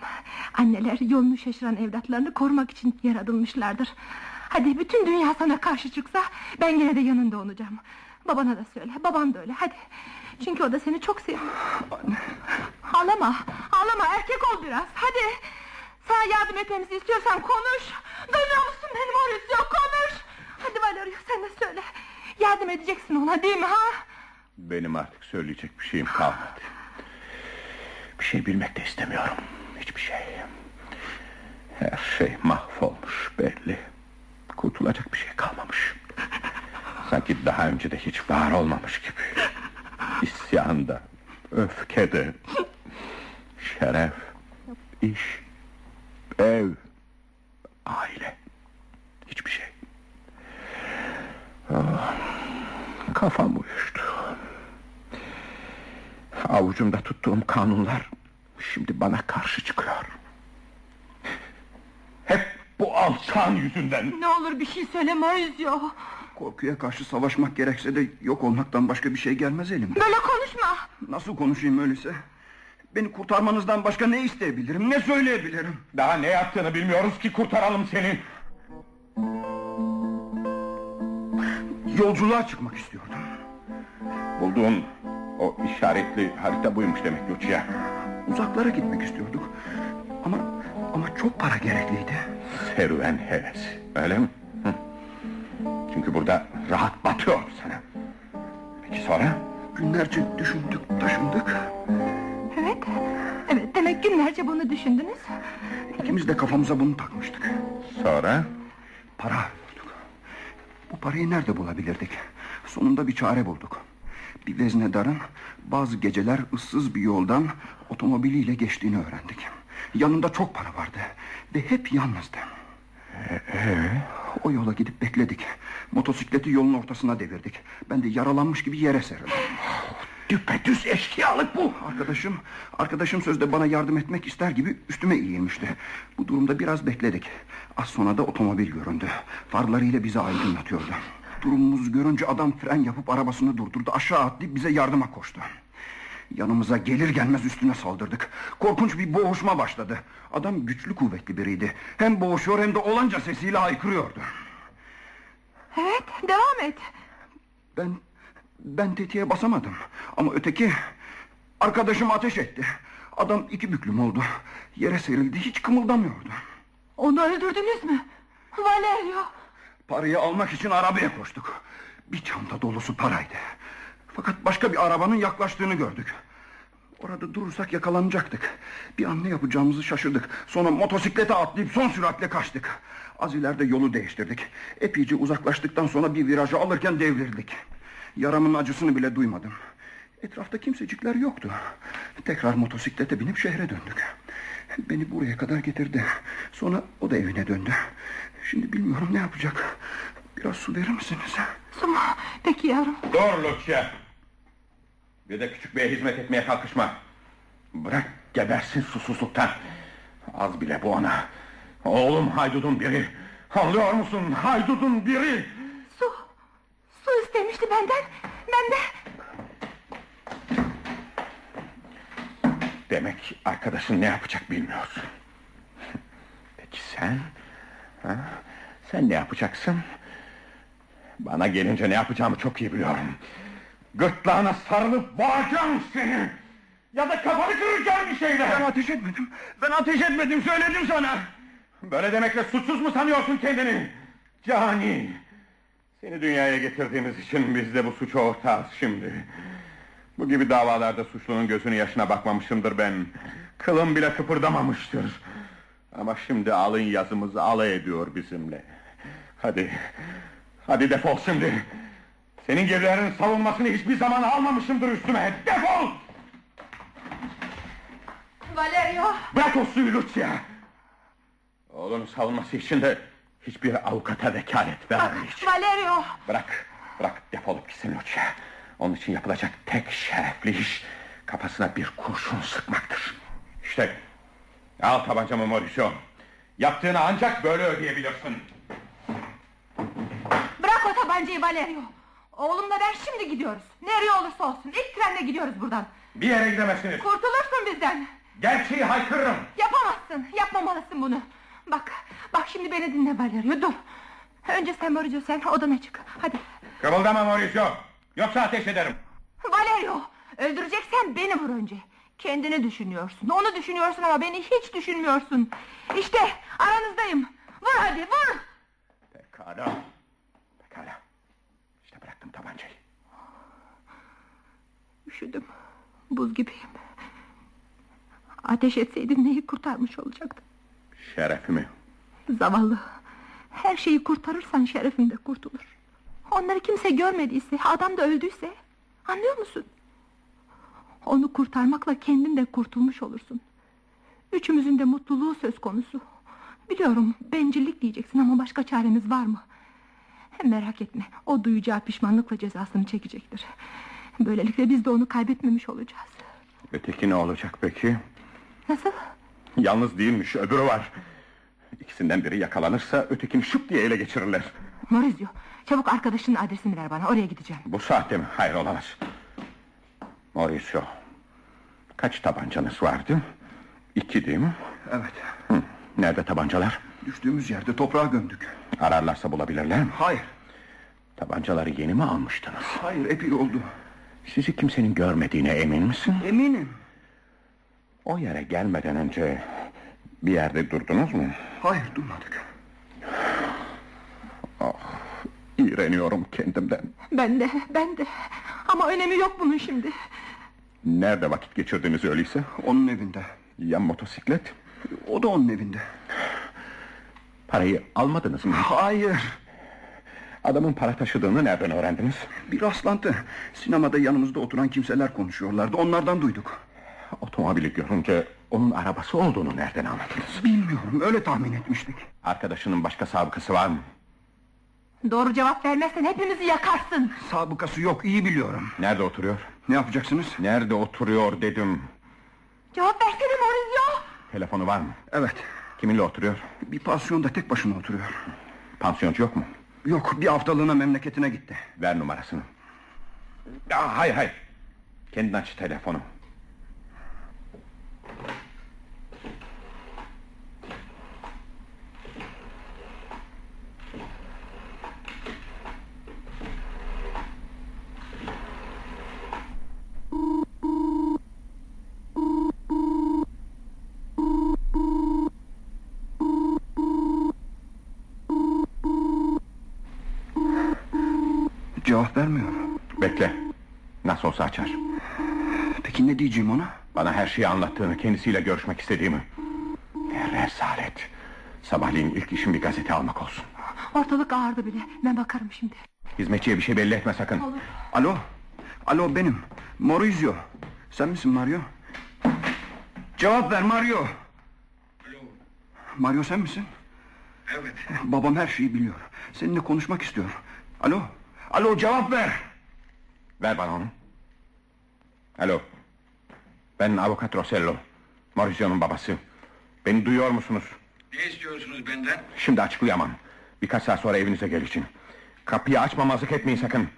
Anneler yolunu şaşıran evlatlarını korumak için yaratılmışlardır. Hadi bütün dünya sana karşı çıksa ben gene de yanında olacağım. Babana da söyle, baban da öyle. Hadi. Çünkü o da seni çok seviyor. Ağlama, ağlama. Erkek ol biraz. Hadi. Sana yardım etmemizi istiyorsan konuş. Duymuyor musun beni Mauricio? Konuş. Hadi Valerio sen de söyle. Yardım edeceksin ona değil mi ha? Benim artık söyleyecek bir şeyim kalmadı. Bir şey bilmek de istemiyorum. Hiçbir şey. Her şey mahvolmuş belli. Kurtulacak bir şey kalmamış. Sanki daha önce de hiç var olmamış gibi. İsyanda, öfkede, şeref, iş, ev, aile. Hiçbir şey. Ah, kafam uyuştu. Avucumda tuttuğum kanunlar şimdi bana karşı çıkıyor. Hep bu alçağın yüzünden. Ne olur bir şey söyle Maurizio. Korkuya karşı savaşmak gerekse de yok olmaktan başka bir şey gelmez elimden. Böyle konuşma. Nasıl konuşayım öyleyse? Beni kurtarmanızdan başka ne isteyebilirim, ne söyleyebilirim? Daha ne yaptığını bilmiyoruz ki kurtaralım seni. Yolculuğa çıkmak istiyordum. Bulduğun o işaretli harita buymuş demek Lucia. Uzaklara gitmek istiyorduk. Ama ama çok para gerekliydi. Serüven hevesi, öyle mi? Çünkü burada rahat batıyor sana. Peki sonra? Günlerce düşündük, taşındık. Evet. Evet demek günlerce bunu düşündünüz. İkimiz de kafamıza bunu takmıştık. Sonra? Para arıyorduk. Bu parayı nerede bulabilirdik? Sonunda bir çare bulduk. Bir veznedarın bazı geceler ıssız bir yoldan otomobiliyle geçtiğini öğrendik. Yanında çok para vardı ve hep yalnızdı. O yola gidip bekledik. Motosikleti yolun ortasına devirdik. Ben de yaralanmış gibi yere serildim. Düpedüz eşkıyalık bu. Arkadaşım, arkadaşım sözde bana yardım etmek ister gibi üstüme eğilmişti. Bu durumda biraz bekledik. Az sonra da otomobil göründü. Farlarıyla bizi aydınlatıyordu. Durumumuzu görünce adam fren yapıp arabasını durdurdu. Aşağı atlayıp bize yardıma koştu. Yanımıza gelir gelmez üstüne saldırdık. Korkunç bir boğuşma başladı. Adam güçlü kuvvetli biriydi. Hem boğuşuyor hem de olanca sesiyle haykırıyordu. Evet devam et. Ben ben tetiğe basamadım. Ama öteki arkadaşım ateş etti. Adam iki büklüm oldu. Yere serildi hiç kımıldamıyordu. Onu öldürdünüz mü? Valerio. Parayı almak için arabaya koştuk. Bir çanta dolusu paraydı. Fakat başka bir arabanın yaklaştığını gördük. Orada durursak yakalanacaktık. Bir an ne yapacağımızı şaşırdık. Sonra motosiklete atlayıp son süratle kaçtık. Az ileride yolu değiştirdik. Epeyce uzaklaştıktan sonra bir virajı alırken devrildik. Yaramın acısını bile duymadım. Etrafta kimsecikler yoktu. Tekrar motosiklete binip şehre döndük. Beni buraya kadar getirdi. Sonra o da evine döndü. Şimdi bilmiyorum ne yapacak. Biraz su verir misiniz? Su mu? Peki yavrum. Dur Lucia. Bir de küçük beye hizmet etmeye kalkışma. Bırak gebersin susuzluktan. Az bile bu ona. Oğlum haydudun biri. Anlıyor musun? Haydudun biri. Su. Su istemişti benden. Ben de... Demek arkadaşın ne yapacak bilmiyorsun. [laughs] Peki sen? Ha? Sen ne yapacaksın? Bana gelince ne yapacağımı çok iyi biliyorum. Gırtlağına sarılıp boğacağım seni! Ya da kafanı kıracağım bir şeyle! Ben ateş etmedim. Ben ateş etmedim söyledim sana. Böyle demekle suçsuz mu sanıyorsun kendini? Cani! Seni dünyaya getirdiğimiz için biz de bu suça ortağız şimdi. Bu gibi davalarda suçlunun gözünün yaşına bakmamışımdır ben. Kılım bile kıpırdamamıştır. Ama şimdi alın yazımızı alay ediyor bizimle. Hadi, hadi defol şimdi. Senin gibilerin savunmasını hiçbir zaman almamışımdır üstüme. Defol! Valerio! Bırak o suyu Lucia! Oğlunun savunması için de hiçbir avukata vekalet vermiş. Valerio! Bırak, bırak defolup gitsin Lucia. Onun için yapılacak tek şerefli iş... ...kafasına bir kurşun sıkmaktır. İşte, al tabancamı Mauricio. Yaptığını ancak böyle ödeyebilirsin. Bırak o tabancayı Valerio! Oğlumla ben şimdi gidiyoruz. Nereye olursa olsun. İlk trenle gidiyoruz buradan. Bir yere gidemezsiniz. Kurtulursun bizden. Gerçeği haykırırım. Yapamazsın. Yapmamalısın bunu. Bak, bak şimdi beni dinle Valerio. Dur. Önce sen Mauricio sen odana çık. Hadi. Kıvıldama Mauricio. Yoksa ateş ederim. Valerio! Öldüreceksen beni vur önce. Kendini düşünüyorsun. Onu düşünüyorsun ama beni hiç düşünmüyorsun. İşte aranızdayım. Vur hadi vur. Pekala. Tabancayı. Üşüdüm. Buz gibiyim. Ateş etseydin neyi kurtarmış olacaktın? Şerefimi. Zavallı. Her şeyi kurtarırsan şerefin de kurtulur. Onları kimse görmediyse, adam da öldüyse... Anlıyor musun? Onu kurtarmakla kendin de kurtulmuş olursun. Üçümüzün de mutluluğu söz konusu. Biliyorum bencillik diyeceksin ama başka çaremiz var mı? Merak etme o duyacağı pişmanlıkla cezasını çekecektir. Böylelikle biz de onu kaybetmemiş olacağız. Öteki ne olacak peki? Nasıl? Yalnız değilmiş öbürü var. İkisinden biri yakalanırsa ötekini şıp diye ele geçirirler. Maurizio çabuk arkadaşının adresini ver bana oraya gideceğim. Bu saatte mi? Hayır olamaz. Mauricio. Kaç tabancanız vardı? İki değil mi? Evet. Hı. Nerede tabancalar? Düştüğümüz yerde toprağa gömdük. Ararlarsa bulabilirler mi? Hayır. Tabancaları yeni mi almıştınız? Hayır epey oldu. Sizi kimsenin görmediğine emin misin? Eminim. O yere gelmeden önce bir yerde durdunuz mu? Hayır durmadık. İğreniyorum kendimden. Ben de ben de ama önemi yok bunun şimdi. Nerede vakit geçirdiniz öyleyse? Onun evinde. Ya motosiklet? O da onun evinde. Parayı almadınız mı? Hayır. Adamın para taşıdığını nereden öğrendiniz? Bir rastlantı. Sinemada yanımızda oturan kimseler konuşuyorlardı. Onlardan duyduk. Otomobili görünce onun arabası olduğunu nereden anladınız? Bilmiyorum. Öyle tahmin etmiştik. Arkadaşının başka sabıkası var mı? Doğru cevap vermezsen hepimizi yakarsın. Sabıkası yok. iyi biliyorum. Nerede oturuyor? Ne yapacaksınız? Nerede oturuyor dedim. Cevap versene Maurizio. Telefonu var mı? Evet. Kiminle oturuyor? Bir pansiyonda tek başına oturuyor. Pansiyoncu yok mu? Yok bir haftalığına memleketine gitti. Ver numarasını. Aa, hayır hayır. Kendin aç telefonu. Cevap vermiyor. Bekle. Nasıl açar. Peki ne diyeceğim ona? Bana her şeyi anlattığını, kendisiyle görüşmek istediğimi. Ne rezalet. Sabahleyin ilk işim bir gazete almak olsun. Ortalık ağırdı bile. Ben bakarım şimdi. Hizmetçiye bir şey belli etme sakın. Olur. Alo. Alo benim. Maurizio. Sen misin Mario? Cevap ver Mario. Alo. Mario sen misin? Evet. Babam her şeyi biliyor. Seninle konuşmak istiyor. Alo. Alo cevap ver. Ver bana onu. Alo. Ben avukat Rosello. Maurizio'nun babası. Beni duyuyor musunuz? Ne istiyorsunuz benden? Şimdi açıklayamam. Birkaç saat sonra evinize geleceğim. Kapıyı açmamazlık etmeyin sakın.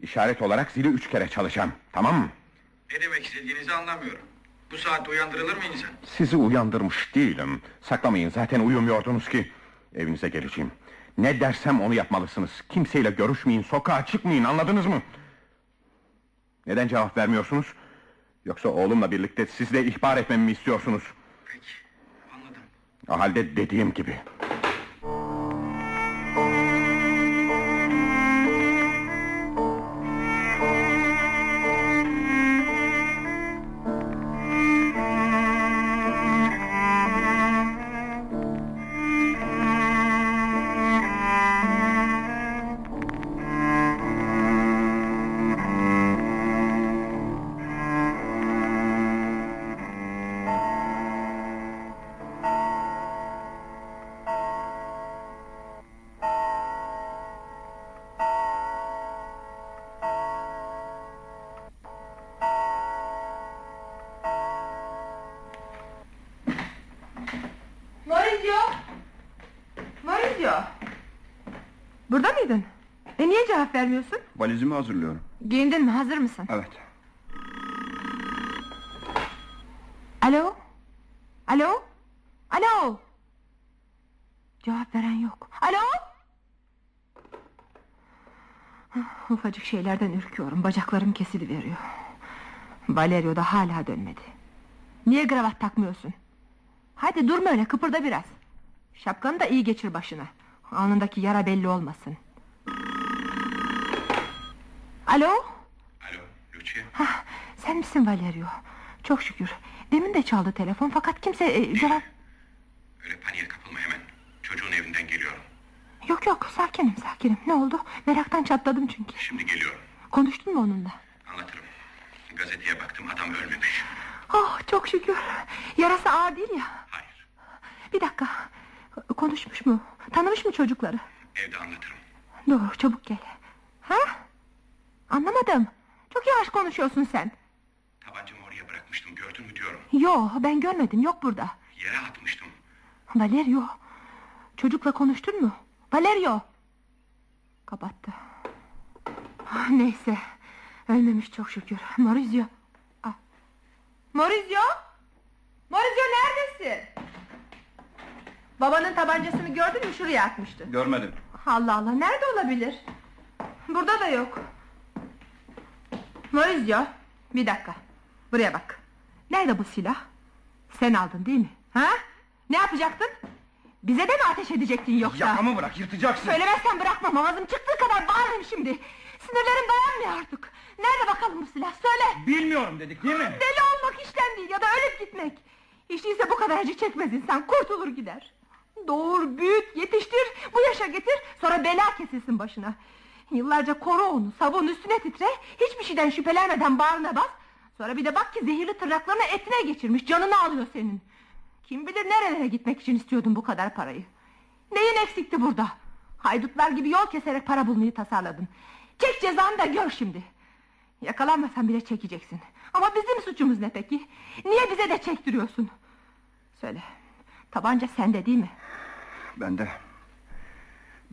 İşaret olarak zili üç kere çalacağım. Tamam mı? Ne demek istediğinizi anlamıyorum. Bu saatte uyandırılır mı insan? Sizi uyandırmış değilim. Saklamayın zaten uyumuyordunuz ki. Evinize geleceğim. Ne dersem onu yapmalısınız. Kimseyle görüşmeyin, sokağa çıkmayın anladınız mı? Neden cevap vermiyorsunuz? Yoksa oğlumla birlikte siz de ihbar etmemi mi istiyorsunuz? Peki, anladım. O halde dediğim gibi. Valizimi hazırlıyorum. Giyindin mi? Hazır mısın? Evet. Alo? Alo? Alo? Cevap veren yok. Alo? Ufacık şeylerden ürküyorum. Bacaklarım kesiliveriyor. Valerio da hala dönmedi. Niye kravat takmıyorsun? Hadi durma öyle kıpırda biraz. Şapkanı da iyi geçir başına. Alnındaki yara belli olmasın. Alo? Alo, Lucia. Hah, sen misin Valerio? Çok şükür. Demin de çaldı telefon fakat kimse e, cevap... Öyle paniğe kapılma hemen. Çocuğun evinden geliyorum. Yok yok sakinim sakinim. Ne oldu? Meraktan çatladım çünkü. Şimdi geliyorum. Konuştun mu onunla? Anlatırım. Gazeteye baktım, adam ölmemiş. Oh çok şükür. Yarası ağır değil ya. Hayır, Bir dakika. Konuşmuş mu? Tanımış mı çocukları? evde anlatırım. Doğru çabuk gel. Anlamadım. Çok yavaş konuşuyorsun sen. Tabancamı oraya bırakmıştım, gördün mü diyorum. Yo ben görmedim yok burada. Yere atmıştım. Valerio. Çocukla konuştun mu? Valerio. Kapattı. Ah, Neyse. Ölmemiş çok şükür. Maurizio. Ah. Maurizio? Maurizio neredesin? Babanın tabancasını gördün mü şuraya atmıştı. Görmedim. Allah Allah nerede olabilir? Burada da yok. Maurizio bir dakika. Buraya bak. Nerede bu silah? Sen aldın değil mi? Ha? Ne yapacaktın? Bize de mi ateş edecektin yoksa? Yakamı bırak yırtacaksın. Söylemezsen bırakmam avazım çıktığı kadar bağırırım şimdi. Sinirlerim dayanmıyor artık. Nerede bakalım bu silah söyle. Bilmiyorum dedik değil mi? Deli olmak işten değil ya da ölüp gitmek. Hiç değilse bu kadar acı çekmez insan kurtulur gider. Doğur, büyüt, yetiştir, bu yaşa getir, sonra bela kesilsin başına. Yıllarca koru onu, savun üstüne titre, hiçbir şeyden şüphelenmeden bağrına bas. Sonra bir de bak ki zehirli tırnaklarını etine geçirmiş, canını alıyor senin. Kim bilir nerelere gitmek için istiyordun bu kadar parayı. Neyin eksikti burada? Haydutlar gibi yol keserek para bulmayı tasarladın. Çek cezanı da gör şimdi. Yakalanmasan bile çekeceksin. Ama bizim suçumuz ne peki? Niye bize de çektiriyorsun? Söyle. Tabanca sende değil mi? Ben de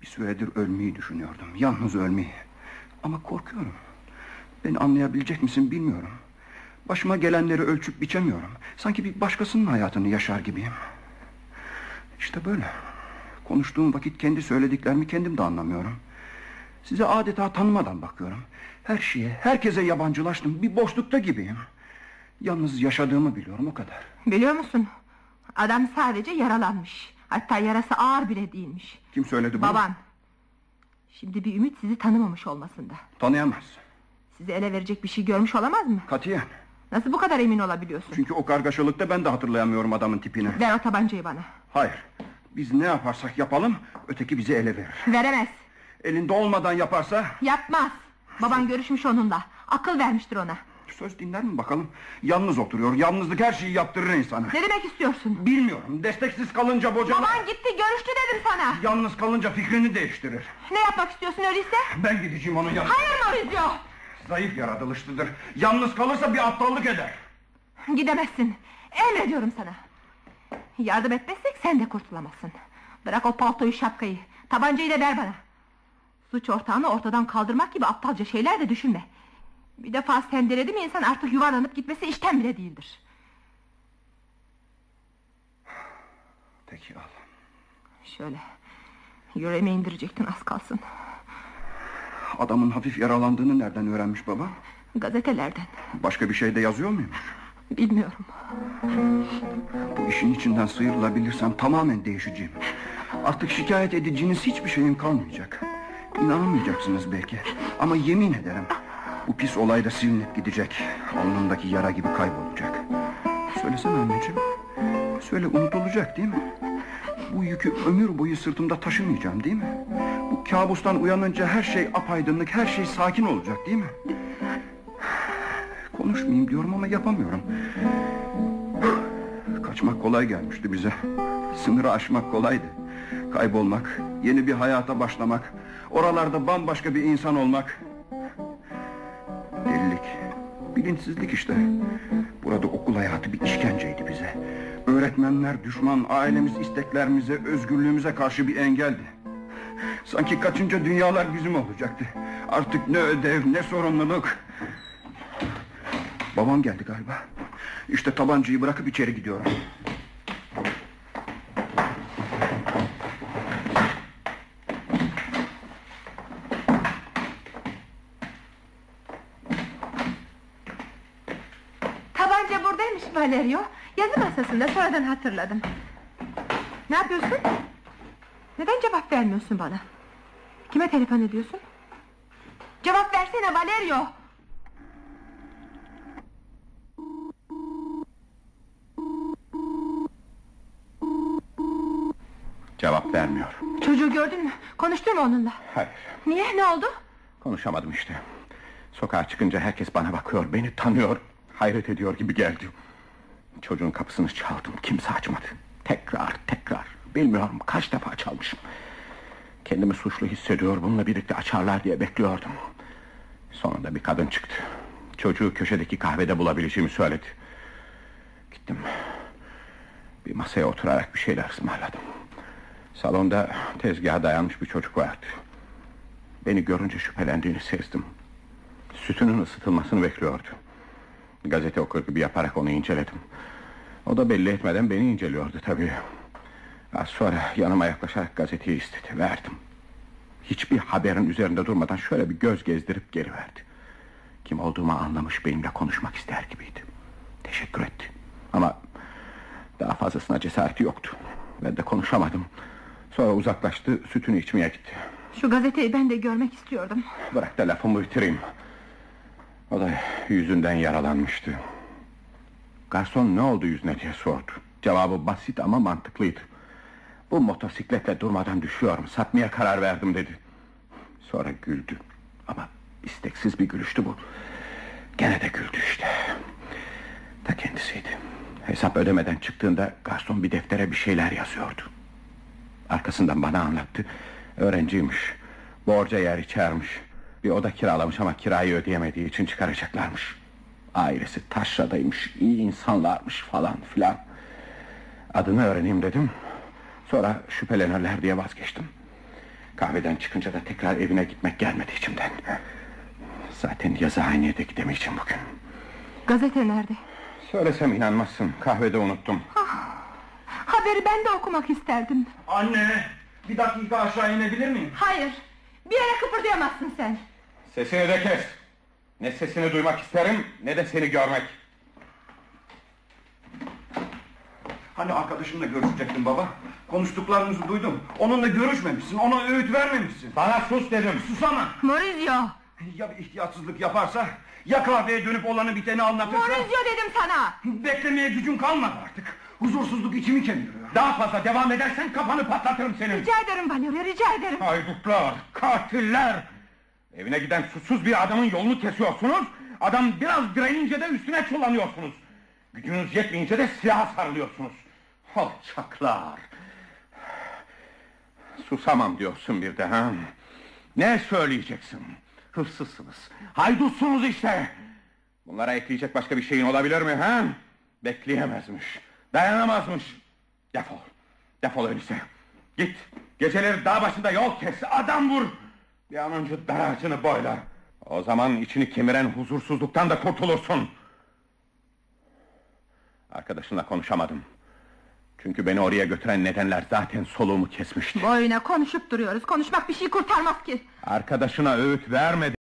bir süredir ölmeyi düşünüyordum. Yalnız ölmeyi. Ama korkuyorum. Beni anlayabilecek misin bilmiyorum. Başıma gelenleri ölçüp biçemiyorum. Sanki bir başkasının hayatını yaşar gibiyim. İşte böyle. Konuştuğum vakit kendi söylediklerimi kendim de anlamıyorum. Size adeta tanımadan bakıyorum. Her şeye, herkese yabancılaştım. Bir boşlukta gibiyim. Yalnız yaşadığımı biliyorum o kadar. Biliyor musun? Adam sadece yaralanmış. Hatta yarası ağır bile değilmiş. Kim söyledi bunu? Baban. Şimdi bir ümit sizi tanımamış olmasında. Tanıyamaz. Sizi ele verecek bir şey görmüş olamaz mı? Katiyen. Nasıl bu kadar emin olabiliyorsun? Çünkü o kargaşalıkta ben de hatırlayamıyorum adamın tipini. Ver o tabancayı bana. Hayır. Biz ne yaparsak yapalım öteki bizi ele verir. Veremez. Elinde olmadan yaparsa Yapmaz. Baban görüşmüş onunla. Akıl vermiştir ona. Söz dinler mi bakalım? Yalnız oturuyor. Yalnızlık her şeyi yaptırır insana. Ne demek istiyorsun? Bilmiyorum. Desteksiz kalınca bocalar. Baban gitti görüştü dedim sana. Yalnız kalınca fikrini değiştirir. Ne yapmak istiyorsun öyleyse? Ben gideceğim onun yanına. Hayır Maurizio. Zayıf yaratılışlıdır. Yalnız kalırsa bir aptallık eder. Gidemezsin. Emrediyorum sana. Yardım etmezsek sen de kurtulamazsın. Bırak o paltoyu şapkayı. Tabancayı da ver bana. Suç ortağını ortadan kaldırmak gibi aptalca şeyler de düşünme. Bir defa sendeledi mi insan artık yuvarlanıp gitmesi işten bile değildir. Peki al. Şöyle. Yüreğime indirecektin az kalsın. Adamın hafif yaralandığını nereden öğrenmiş baba? Gazetelerden. Başka bir şey de yazıyor muyum? Bilmiyorum. Bu işin içinden sıyrılabilirsem tamamen değişeceğim. Artık şikayet edeceğiniz hiçbir şeyim kalmayacak. İnanamayacaksınız belki. Ama yemin ederim bu pis olay da silinip gidecek. Alnımdaki yara gibi kaybolacak. Söylesene anneciğim. Söyle unutulacak değil mi? Bu yükü ömür boyu sırtımda taşımayacağım değil mi? Bu kabustan uyanınca her şey apaydınlık, her şey sakin olacak değil mi? Konuşmayayım diyorum ama yapamıyorum. Kaçmak kolay gelmişti bize. Sınırı aşmak kolaydı. Kaybolmak, yeni bir hayata başlamak, oralarda bambaşka bir insan olmak. Bilinçsizlik işte. Burada okul hayatı bir işkenceydi bize. Öğretmenler düşman, ailemiz isteklerimize, özgürlüğümüze karşı bir engeldi. Sanki kaçınca dünyalar bizim olacaktı. Artık ne ödev, ne sorumluluk. Babam geldi galiba. İşte tabancayı bırakıp içeri gidiyorum. Tabanca buradaymış Valerio. Yazı masasında sonradan hatırladım. Ne yapıyorsun? Neden cevap vermiyorsun bana? Kime telefon ediyorsun? Cevap versene Valerio. Cevap vermiyor. Çocuğu gördün mü? Konuştun mu onunla? Hayır. Niye? Ne oldu? Konuşamadım işte. Sokağa çıkınca herkes bana bakıyor, beni tanıyor, hayret ediyor gibi geldi. Çocuğun kapısını çaldım, kimse açmadı. Tekrar, tekrar. Bilmiyorum kaç defa çalmışım. Kendimi suçlu hissediyor, bununla birlikte açarlar diye bekliyordum. Sonunda bir kadın çıktı. Çocuğu köşedeki kahvede bulabileceğimi söyledi. Gittim. Bir masaya oturarak bir şeyler ısmarladım. Salonda tezgaha dayanmış bir çocuk vardı. Beni görünce şüphelendiğini sezdim. Sütünün ısıtılmasını bekliyordu. Gazete okur gibi yaparak onu inceledim. O da belli etmeden beni inceliyordu tabii. Az sonra yanıma yaklaşarak gazeteyi istedi. Verdim. Hiçbir haberin üzerinde durmadan şöyle bir göz gezdirip geri verdi. Kim olduğumu anlamış benimle konuşmak ister gibiydi. Teşekkür etti. Ama daha fazlasına cesareti yoktu. Ben de konuşamadım. Sonra uzaklaştı, sütünü içmeye gitti. Şu gazeteyi ben de görmek istiyordum. Bırak da lafımı bitireyim. O da yüzünden yaralanmıştı. Garson ne oldu yüzüne diye sordu. Cevabı basit ama mantıklıydı. Bu motosikletle durmadan düşüyorum. Satmaya karar verdim dedi. Sonra güldü. Ama isteksiz bir gülüştü bu. Gene de güldü işte. Ta kendisiydi. Hesap ödemeden çıktığında garson bir deftere bir şeyler yazıyordu. Arkasından bana anlattı. Öğrenciymiş. Borca yer içermiş. Bir oda kiralamış ama kirayı ödeyemediği için çıkaracaklarmış. Ailesi taşradaymış, iyi insanlarmış falan filan. Adını öğreneyim dedim. Sonra şüphelenirler diye vazgeçtim. Kahveden çıkınca da tekrar evine gitmek gelmedi içimden. Zaten yazıhaneye de gidemeyeceğim bugün. Gazete nerede? Söylesem inanmazsın. Kahvede unuttum. Haberi ben de okumak isterdim. Anne, bir dakika aşağı inebilir miyim? Hayır. Bir yere kıpırdayamazsın sen. Sesini de kes. Ne sesini duymak isterim ne de seni görmek. Hani arkadaşımla görüşecektin baba? Konuştuklarınızı duydum. Onunla görüşmemişsin, ona öğüt vermemişsin. Bana sus dedim. Susana! Maurizio. Ya bir ihtiyatsızlık yaparsa? Ya kahveye dönüp olanı biteni anlatırsa? Maurizio dedim sana. Beklemeye gücüm kalmadı artık. Huzursuzluk içimi kemiriyor. Daha fazla devam edersen kafanı patlatırım senin. Rica ederim Valerio rica ederim. Haydutlar, katiller. Evine giden susuz bir adamın yolunu kesiyorsunuz. Adam biraz direnince de üstüne çullanıyorsunuz. Gücünüz yetmeyince de silaha sarılıyorsunuz. Alçaklar. Susamam diyorsun bir de ha? Ne söyleyeceksin? Hırsızsınız. Haydutsunuz işte. Bunlara ekleyecek başka bir şeyin olabilir mi ha? Bekleyemezmiş. Dayanamazmış. Defol. Defol öyleyse. Git. Geceleri dağ başında yol kes. Adam vur. Bir an önce dar ağacını boyla. O zaman içini kemiren huzursuzluktan da kurtulursun. Arkadaşınla konuşamadım. Çünkü beni oraya götüren nedenler zaten soluğumu kesmişti. Boyuna konuşup duruyoruz. Konuşmak bir şey kurtarmaz ki. Arkadaşına öğüt vermedi.